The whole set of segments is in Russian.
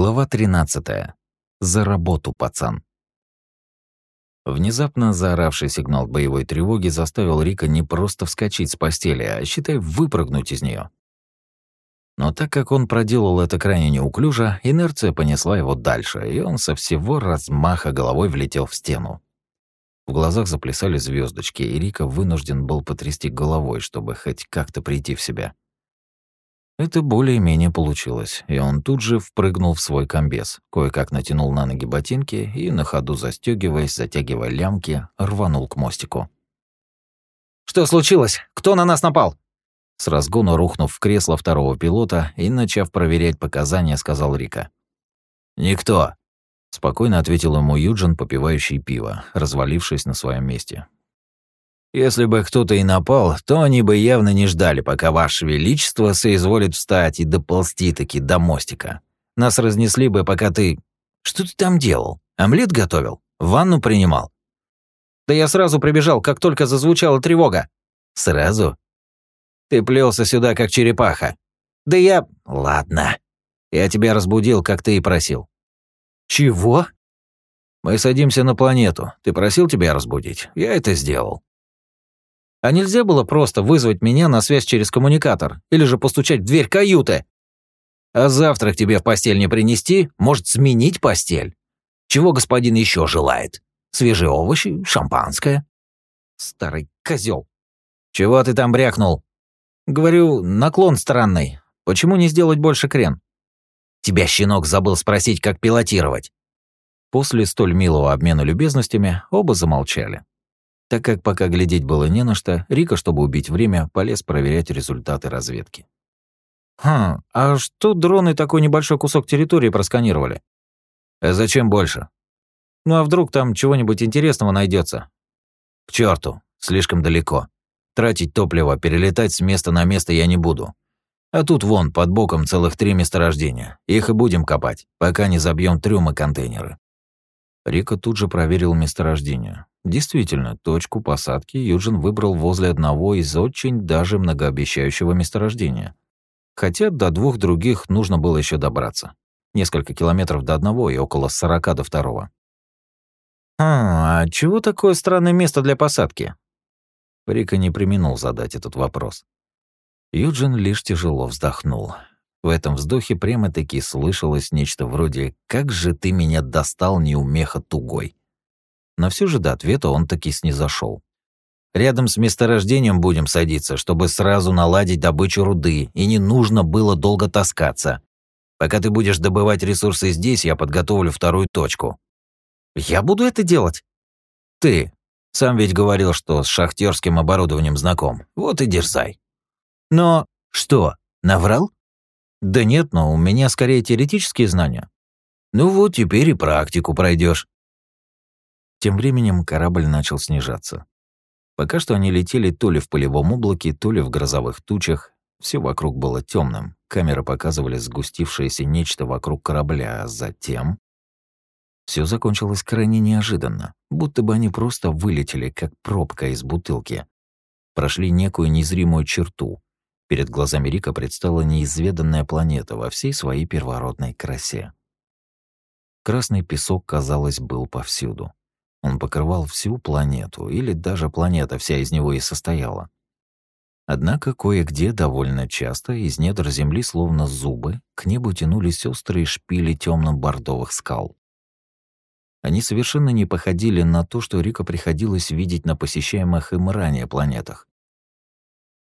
Глава 13. За работу, пацан. Внезапно заоравший сигнал боевой тревоги заставил Рика не просто вскочить с постели, а, считай, выпрыгнуть из нее. Но так как он проделал это крайне неуклюже, инерция понесла его дальше, и он со всего размаха головой влетел в стену. В глазах заплясали звездочки, и Рика вынужден был потрясти головой, чтобы хоть как-то прийти в себя. Это более-менее получилось, и он тут же впрыгнул в свой комбез, кое-как натянул на ноги ботинки и, на ходу застегиваясь, затягивая лямки, рванул к мостику. «Что случилось? Кто на нас напал?» С разгона рухнув в кресло второго пилота и, начав проверять показания, сказал Рика. «Никто», — спокойно ответил ему Юджин, попивающий пиво, развалившись на своем месте. Если бы кто-то и напал, то они бы явно не ждали, пока Ваше Величество соизволит встать и доползти таки до мостика. Нас разнесли бы, пока ты... Что ты там делал? Омлет готовил? Ванну принимал? Да я сразу прибежал, как только зазвучала тревога. Сразу? Ты плелся сюда, как черепаха. Да я... Ладно. Я тебя разбудил, как ты и просил. Чего? Мы садимся на планету. Ты просил тебя разбудить? Я это сделал. А нельзя было просто вызвать меня на связь через коммуникатор или же постучать в дверь каюты? А завтрак тебе в постель не принести? Может, сменить постель? Чего господин еще желает? Свежие овощи, шампанское? Старый козел. Чего ты там брякнул? Говорю, наклон странный. Почему не сделать больше крен? Тебя щенок забыл спросить, как пилотировать. После столь милого обмена любезностями оба замолчали. Так как пока глядеть было не на что, Рика, чтобы убить время, полез проверять результаты разведки. «Хм, а что дроны такой небольшой кусок территории просканировали?» «А зачем больше?» «Ну а вдруг там чего-нибудь интересного найдется? «К черту, слишком далеко. Тратить топливо, перелетать с места на место я не буду. А тут вон, под боком целых три месторождения. Их и будем копать, пока не забьем трюмы контейнеры». Рика тут же проверил месторождение. Действительно, точку посадки Юджин выбрал возле одного из очень даже многообещающего месторождения. Хотя до двух других нужно было еще добраться. Несколько километров до одного и около сорока до второго. «А, а чего такое странное место для посадки?» Рика не применул задать этот вопрос. Юджин лишь тяжело вздохнул. В этом вздохе прямо-таки слышалось нечто вроде «Как же ты меня достал, неумеха тугой!» Но все же до ответа он таки снизошел. «Рядом с месторождением будем садиться, чтобы сразу наладить добычу руды, и не нужно было долго таскаться. Пока ты будешь добывать ресурсы здесь, я подготовлю вторую точку». «Я буду это делать?» «Ты. Сам ведь говорил, что с шахтерским оборудованием знаком. Вот и дерзай». «Но...» «Что, наврал?» Да нет, но у меня скорее теоретические знания. Ну вот теперь и практику пройдешь. Тем временем корабль начал снижаться. Пока что они летели то ли в полевом облаке, то ли в грозовых тучах. Все вокруг было темным. Камеры показывали сгустившееся нечто вокруг корабля, а затем... Все закончилось крайне неожиданно, будто бы они просто вылетели, как пробка из бутылки. Прошли некую незримую черту, Перед глазами Рика предстала неизведанная планета во всей своей первородной красе. Красный песок, казалось, был повсюду. Он покрывал всю планету, или даже планета вся из него и состояла. Однако кое-где довольно часто из недр земли, словно зубы, к небу тянулись острые шпили темно-бордовых скал. Они совершенно не походили на то, что Рика приходилось видеть на посещаемых им ранее планетах.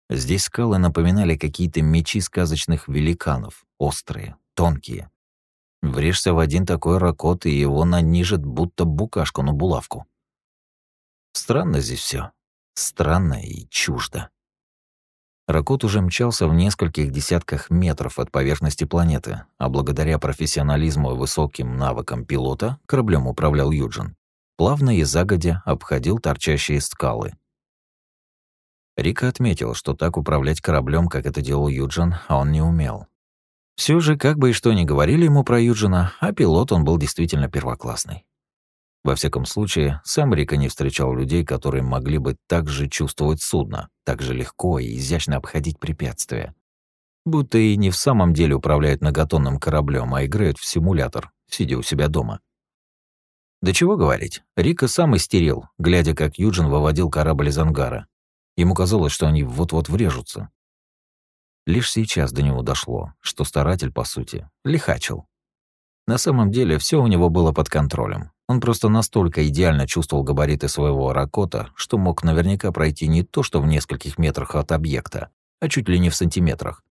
Здесь скалы напоминали какие-то мечи сказочных великанов, острые, тонкие. Врежься в один такой ракот, и его нанижет, будто букашку на булавку. Странно здесь все, Странно и чуждо. Ракот уже мчался в нескольких десятках метров от поверхности планеты, а благодаря профессионализму и высоким навыкам пилота кораблем управлял Юджин. Плавно и загодя обходил торчащие скалы, Рика отметил, что так управлять кораблем, как это делал Юджин, он не умел. Все же, как бы и что ни говорили ему про Юджина, а пилот он был действительно первоклассный. Во всяком случае, сам Рика не встречал людей, которые могли бы так же чувствовать судно, так же легко и изящно обходить препятствия. Будто и не в самом деле управляют многотонным кораблем, а играют в симулятор, сидя у себя дома. Да чего говорить, Рика сам истерил, глядя, как Юджин выводил корабль из ангара. Ему казалось, что они вот-вот врежутся. Лишь сейчас до него дошло, что старатель, по сути, лихачил. На самом деле, все у него было под контролем. Он просто настолько идеально чувствовал габариты своего ракота, что мог наверняка пройти не то, что в нескольких метрах от объекта, а чуть ли не в сантиметрах.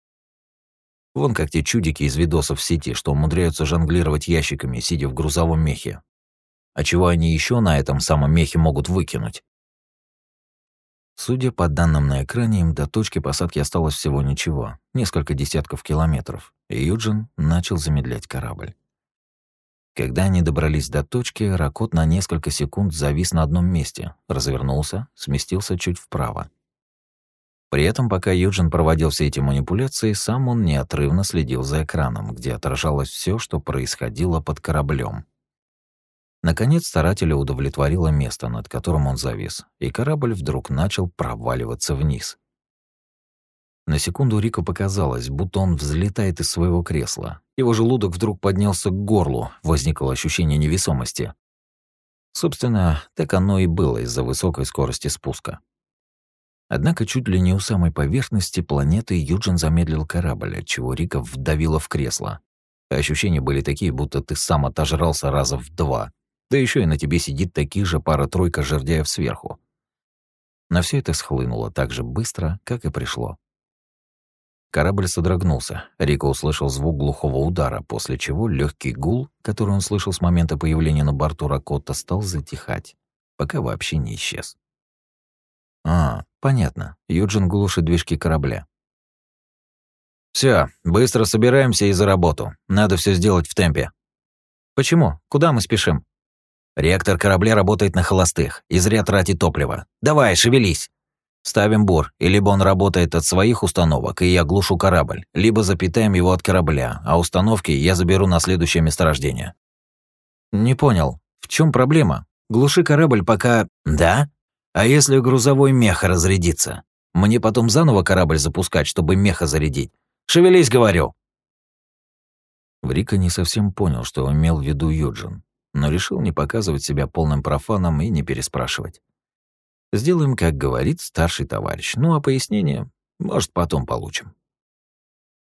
Вон как те чудики из видосов в сети, что умудряются жонглировать ящиками, сидя в грузовом мехе. А чего они еще на этом самом мехе могут выкинуть? Судя по данным на экране, им до точки посадки осталось всего ничего, несколько десятков километров, и Юджин начал замедлять корабль. Когда они добрались до точки, Ракот на несколько секунд завис на одном месте, развернулся, сместился чуть вправо. При этом, пока Юджин проводил все эти манипуляции, сам он неотрывно следил за экраном, где отражалось все, что происходило под кораблем. Наконец старателя удовлетворило место, над которым он завис, и корабль вдруг начал проваливаться вниз. На секунду Рико показалось, будто он взлетает из своего кресла. Его желудок вдруг поднялся к горлу, возникло ощущение невесомости. Собственно, так оно и было из-за высокой скорости спуска. Однако чуть ли не у самой поверхности планеты Юджин замедлил корабль, отчего Рика вдавило в кресло. Ощущения были такие, будто ты сам отожрался раза в два — да еще и на тебе сидит такие же пара-тройка жердяев сверху. Но все это схлынуло так же быстро, как и пришло. Корабль содрогнулся. Рико услышал звук глухого удара, после чего легкий гул, который он слышал с момента появления на борту Ракота, стал затихать, пока вообще не исчез. А, понятно. Юджин глушит движки корабля. Все, быстро собираемся и за работу. Надо все сделать в темпе. Почему? Куда мы спешим? Реактор корабля работает на холостых и зря тратит топливо. Давай, шевелись. Ставим бур, и либо он работает от своих установок, и я глушу корабль, либо запитаем его от корабля, а установки я заберу на следующее месторождение. Не понял, в чем проблема? Глуши корабль пока... Да? А если грузовой мех разрядится? Мне потом заново корабль запускать, чтобы меха зарядить? Шевелись, говорю. Врика не совсем понял, что имел в виду Юджин но решил не показывать себя полным профаном и не переспрашивать. Сделаем, как говорит старший товарищ. Ну а пояснение, может, потом получим.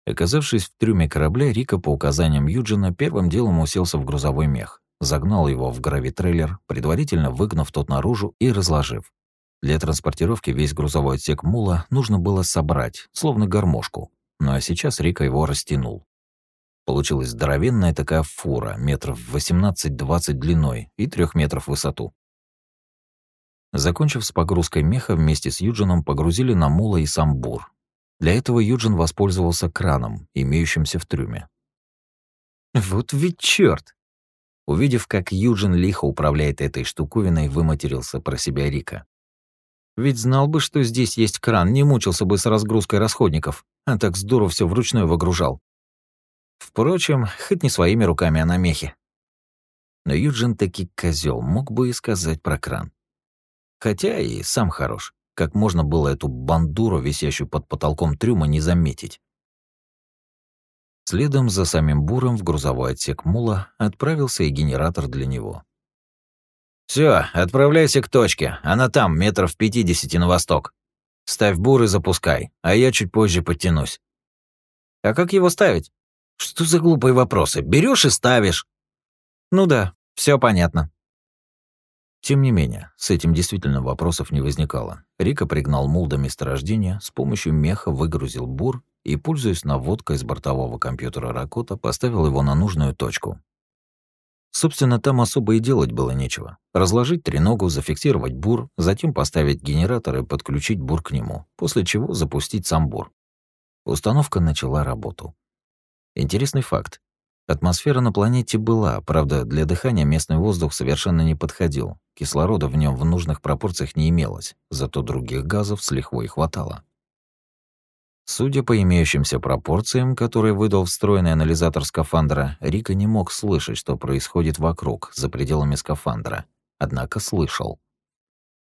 Оказавшись в трюме корабля, Рика по указаниям Юджина первым делом уселся в грузовой мех, загнал его в гравитрейлер, предварительно выгнав тот наружу и разложив. Для транспортировки весь грузовой отсек мула нужно было собрать, словно гармошку. Ну а сейчас Рика его растянул. Получилась здоровенная такая фура, метров 18-20 длиной и трех метров в высоту. Закончив с погрузкой меха, вместе с Юджином погрузили на мула и сам бур. Для этого Юджин воспользовался краном, имеющимся в трюме. «Вот ведь чёрт!» Увидев, как Юджин лихо управляет этой штуковиной, выматерился про себя Рика. «Ведь знал бы, что здесь есть кран, не мучился бы с разгрузкой расходников, а так здорово все вручную выгружал. Впрочем, хоть не своими руками, а на мехе. Но Юджин таки козел, мог бы и сказать про кран. Хотя и сам хорош. Как можно было эту бандуру, висящую под потолком трюма, не заметить? Следом за самим буром в грузовой отсек мула отправился и генератор для него. Все, отправляйся к точке. Она там, метров пятидесяти на восток. Ставь бур и запускай, а я чуть позже подтянусь. А как его ставить? Что за глупые вопросы? Берешь и ставишь. Ну да, все понятно. Тем не менее, с этим действительно вопросов не возникало. Рика пригнал мул до месторождения, с помощью меха выгрузил бур и, пользуясь наводкой из бортового компьютера Ракота, поставил его на нужную точку. Собственно, там особо и делать было нечего. Разложить треногу, зафиксировать бур, затем поставить генератор и подключить бур к нему, после чего запустить сам бур. Установка начала работу. Интересный факт. Атмосфера на планете была, правда, для дыхания местный воздух совершенно не подходил. Кислорода в нем в нужных пропорциях не имелось, зато других газов с лихвой хватало. Судя по имеющимся пропорциям, которые выдал встроенный анализатор скафандра, Рика не мог слышать, что происходит вокруг, за пределами скафандра, однако слышал.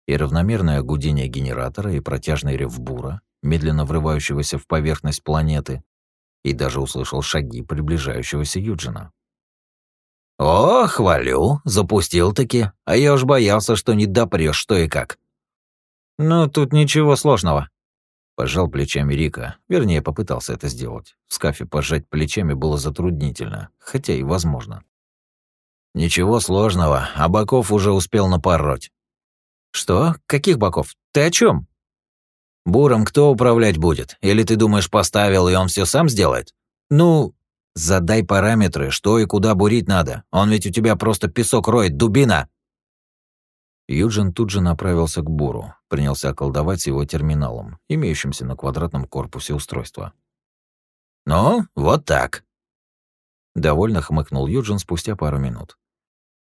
И равномерное гудение генератора, и протяжный рев бура, медленно врывающегося в поверхность планеты, и даже услышал шаги приближающегося Юджина. «О, хвалю, запустил-таки, а я уж боялся, что не допрёшь что и как». «Ну, тут ничего сложного», — пожал плечами Рика, вернее, попытался это сделать. В скафе пожать плечами было затруднительно, хотя и возможно. «Ничего сложного, а боков уже успел напороть». «Что? Каких боков? Ты о чем? «Буром кто управлять будет? Или ты думаешь, поставил, и он все сам сделает?» «Ну, Задай параметры, что и куда бурить надо. Он ведь у тебя просто песок роет, дубина!» Юджин тут же направился к буру, принялся колдовать с его терминалом, имеющимся на квадратном корпусе устройства. «Ну, вот так», — довольно хмыкнул Юджин спустя пару минут.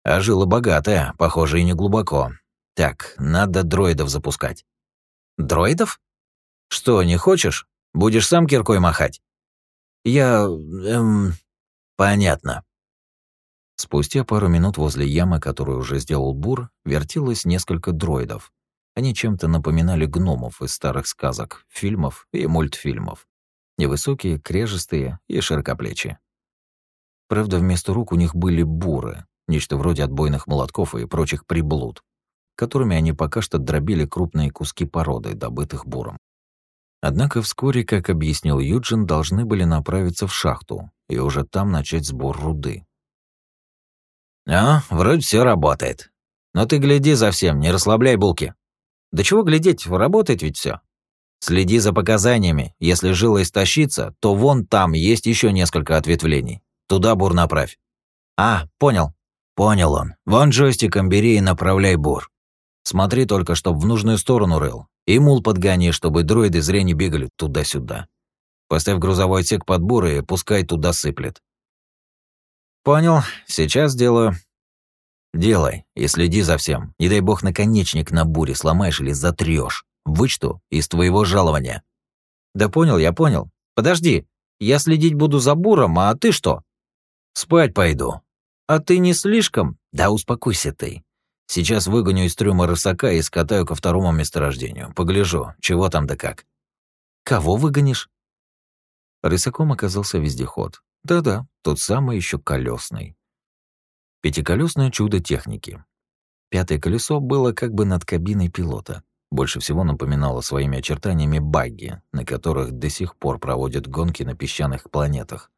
«А жила богатая, похоже, и не глубоко. Так, надо дроидов запускать». «Дроидов? Что, не хочешь? Будешь сам киркой махать?» Я... эм... Понятно. Спустя пару минут возле ямы, которую уже сделал Бур, вертелось несколько дроидов. Они чем-то напоминали гномов из старых сказок, фильмов и мультфильмов. Невысокие, крежестые и широкоплечие. Правда, вместо рук у них были буры, нечто вроде отбойных молотков и прочих приблуд, которыми они пока что дробили крупные куски породы, добытых буром. Однако вскоре, как объяснил Юджин, должны были направиться в шахту и уже там начать сбор руды. «А, вроде все работает. Но ты гляди за всем, не расслабляй булки. Да чего глядеть, работает ведь все. Следи за показаниями. Если жила истощится, то вон там есть еще несколько ответвлений. Туда бур направь». «А, понял». «Понял он. Вон джойстиком бери и направляй бур. Смотри только, чтоб в нужную сторону рыл. И мул подгони, чтобы дроиды зря не бегали туда-сюда. Поставь грузовой отсек буры и пускай туда сыплет. Понял, сейчас делаю. Делай и следи за всем. Не дай бог наконечник на буре сломаешь или затрёшь. Вычту из твоего жалования. Да понял, я понял. Подожди, я следить буду за буром, а ты что? Спать пойду. А ты не слишком? Да успокойся ты. Сейчас выгоню из трюма рысака и скатаю ко второму месторождению. Погляжу, чего там да как. Кого выгонишь? Рысаком оказался вездеход. Да-да, тот самый еще колесный. Пятиколесное чудо техники. Пятое колесо было как бы над кабиной пилота. Больше всего напоминало своими очертаниями багги, на которых до сих пор проводят гонки на песчаных планетах.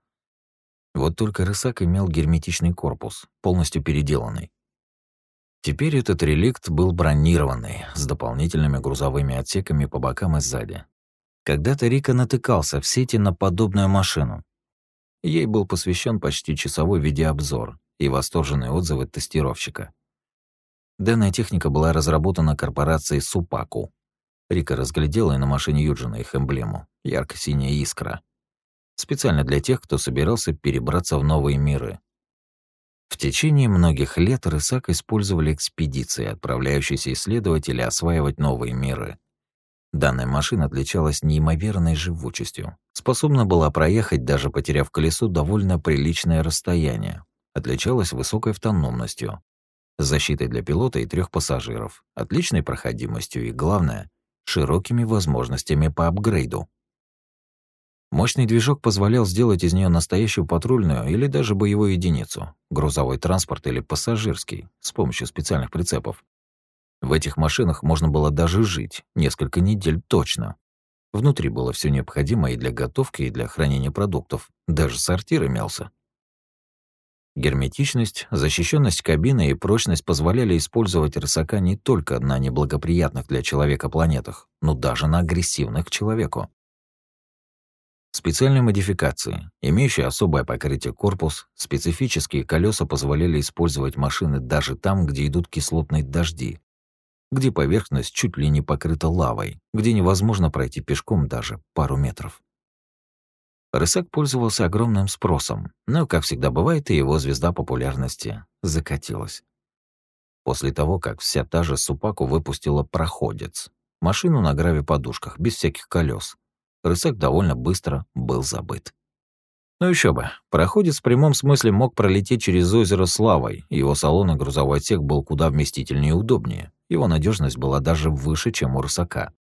Вот только рысак имел герметичный корпус, полностью переделанный. Теперь этот реликт был бронированный, с дополнительными грузовыми отсеками по бокам и сзади. Когда-то Рика натыкался в сети на подобную машину. Ей был посвящен почти часовой видеообзор и восторженные отзывы тестировщика. Данная техника была разработана корпорацией Супаку. Рика разглядела и на машине Юджина их эмблему — ярко-синяя искра. Специально для тех, кто собирался перебраться в новые миры, в течение многих лет Рысак использовали экспедиции, отправляющиеся исследователи осваивать новые миры. Данная машина отличалась неимоверной живучестью, способна была проехать, даже потеряв колесо, довольно приличное расстояние, отличалась высокой автономностью, защитой для пилота и трех пассажиров, отличной проходимостью и, главное, широкими возможностями по апгрейду. Мощный движок позволял сделать из нее настоящую патрульную или даже боевую единицу, грузовой транспорт или пассажирский, с помощью специальных прицепов. В этих машинах можно было даже жить, несколько недель точно. Внутри было все необходимое и для готовки, и для хранения продуктов, даже сортир имелся. Герметичность, защищенность кабины и прочность позволяли использовать рысака не только на неблагоприятных для человека планетах, но даже на агрессивных к человеку. Специальные модификации, имеющие особое покрытие корпус, специфические колеса позволяли использовать машины даже там, где идут кислотные дожди, где поверхность чуть ли не покрыта лавой, где невозможно пройти пешком даже пару метров. Рысак пользовался огромным спросом, но, как всегда бывает, и его звезда популярности закатилась. После того, как вся та же Супаку выпустила проходец, машину на граве-подушках, без всяких колес, Рысак довольно быстро был забыт. Ну еще бы, проходец в прямом смысле мог пролететь через озеро Славой, его салон и грузовой отсек был куда вместительнее и удобнее, его надежность была даже выше, чем у Рысака.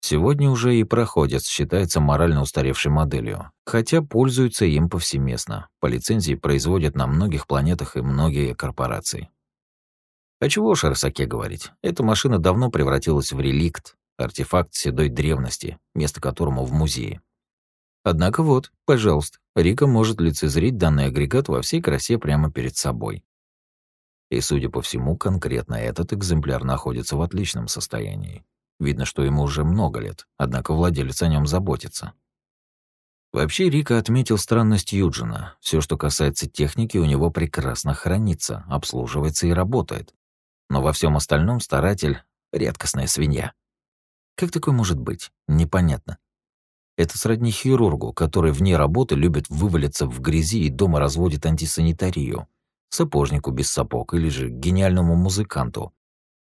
Сегодня уже и проходец считается морально устаревшей моделью, хотя пользуются им повсеместно. По лицензии производят на многих планетах и многие корпорации. А чего о Росаке говорить. Эта машина давно превратилась в реликт, артефакт седой древности, место которому в музее. Однако вот, пожалуйста, Рика может лицезреть данный агрегат во всей красе прямо перед собой. И, судя по всему, конкретно этот экземпляр находится в отличном состоянии. Видно, что ему уже много лет, однако владелец о нем заботится. Вообще, Рика отметил странность Юджина. Все, что касается техники, у него прекрасно хранится, обслуживается и работает. Но во всем остальном старатель — редкостная свинья. Как такое может быть? Непонятно. Это сродни хирургу, который вне работы любит вывалиться в грязи и дома разводит антисанитарию, сапожнику без сапог или же гениальному музыканту,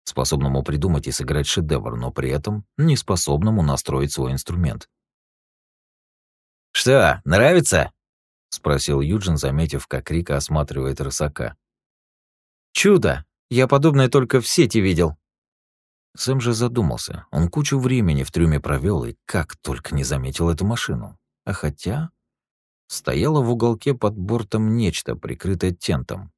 способному придумать и сыграть шедевр, но при этом не способному настроить свой инструмент. «Что, нравится?» — спросил Юджин, заметив, как Рика осматривает рысака. «Чудо! Я подобное только в сети видел». Сэм же задумался. Он кучу времени в трюме провел и как только не заметил эту машину. А хотя... Стояло в уголке под бортом нечто, прикрытое тентом.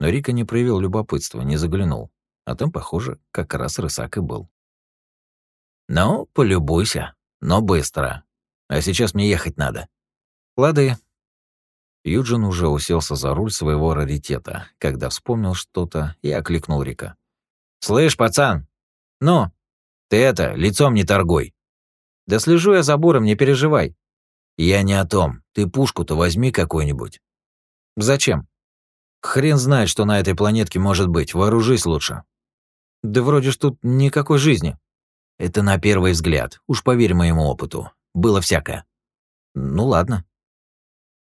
Но Рика не проявил любопытства, не заглянул. А там, похоже, как раз рысак и был. «Ну, полюбуйся, но быстро. А сейчас мне ехать надо». «Лады». Юджин уже уселся за руль своего раритета, когда вспомнил что-то и окликнул Рика. «Слышь, пацан! Ну, ты это, лицом не торгуй!» «Да слежу я за буром, не переживай». «Я не о том. Ты пушку-то возьми какую-нибудь». «Зачем?» «Хрен знает, что на этой планетке может быть. Вооружись лучше». Да вроде ж тут никакой жизни. Это на первый взгляд. Уж поверь моему опыту. Было всякое. Ну ладно.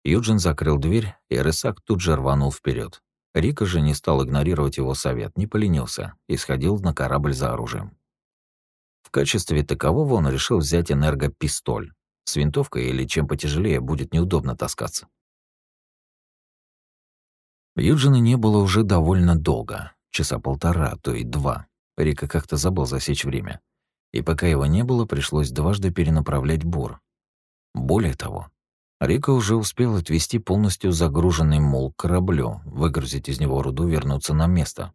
Юджин закрыл дверь, и Рысак тут же рванул вперед. Рика же не стал игнорировать его совет, не поленился и сходил на корабль за оружием. В качестве такового он решил взять энергопистоль. С винтовкой или чем потяжелее будет неудобно таскаться. Юджина не было уже довольно долго. Часа полтора, то и два. Рика как-то забыл засечь время. И пока его не было, пришлось дважды перенаправлять бур. Более того, Рика уже успел отвезти полностью загруженный мул к кораблю, выгрузить из него руду, вернуться на место.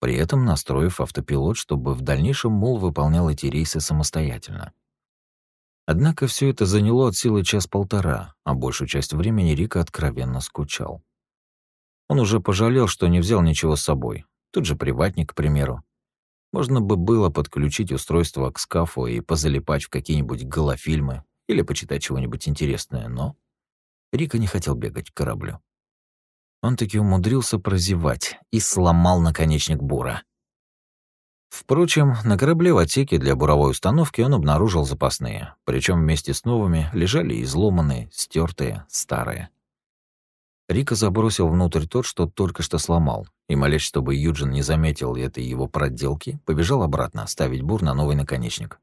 При этом настроив автопилот, чтобы в дальнейшем мул выполнял эти рейсы самостоятельно. Однако все это заняло от силы час-полтора, а большую часть времени Рика откровенно скучал. Он уже пожалел, что не взял ничего с собой, Тут же приватник, к примеру. Можно бы было подключить устройство к скафу и позалипать в какие-нибудь голофильмы или почитать чего-нибудь интересное, но Рика не хотел бегать к кораблю. Он таки умудрился прозевать и сломал наконечник бура. Впрочем, на корабле в отсеке для буровой установки он обнаружил запасные, причем вместе с новыми лежали изломанные, стертые, старые. Рика забросил внутрь тот, что только что сломал, и, молясь, чтобы Юджин не заметил этой его проделки, побежал обратно ставить бур на новый наконечник.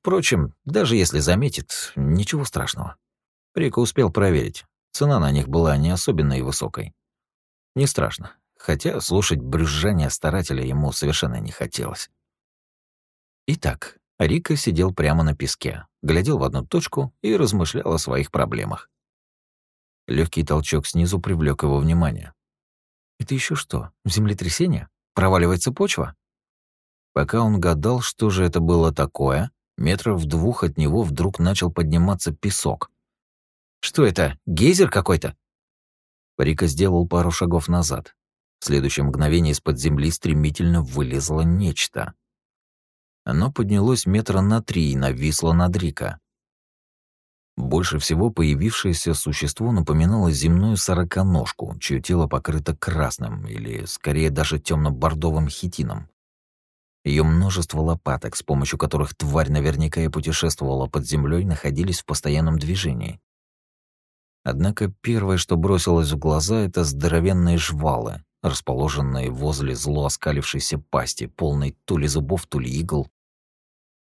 Впрочем, даже если заметит, ничего страшного. Рика успел проверить. Цена на них была не особенно и высокой. Не страшно, хотя слушать брюзжание старателя ему совершенно не хотелось. Итак, Рика сидел прямо на песке, глядел в одну точку и размышлял о своих проблемах. Легкий толчок снизу привлек его внимание. Это еще что? Землетрясение? Проваливается почва? Пока он гадал, что же это было такое, метров в двух от него вдруг начал подниматься песок. Что это, гейзер какой-то? Рика сделал пару шагов назад. В следующее мгновение из-под земли стремительно вылезло нечто. Оно поднялось метра на три и нависло над Рика. Больше всего появившееся существо напоминало земную сороконожку, чье тело покрыто красным или, скорее, даже темно бордовым хитином. Ее множество лопаток, с помощью которых тварь наверняка и путешествовала под землей, находились в постоянном движении. Однако первое, что бросилось в глаза, это здоровенные жвалы, расположенные возле зло оскалившейся пасти, полной то ли зубов, то ли игл,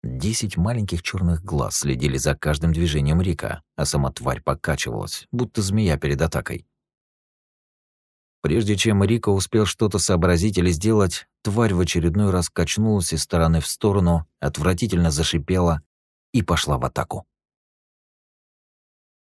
Десять маленьких черных глаз следили за каждым движением Рика, а сама тварь покачивалась, будто змея перед атакой. Прежде чем Рика успел что-то сообразить или сделать, тварь в очередной раз качнулась из стороны в сторону, отвратительно зашипела и пошла в атаку.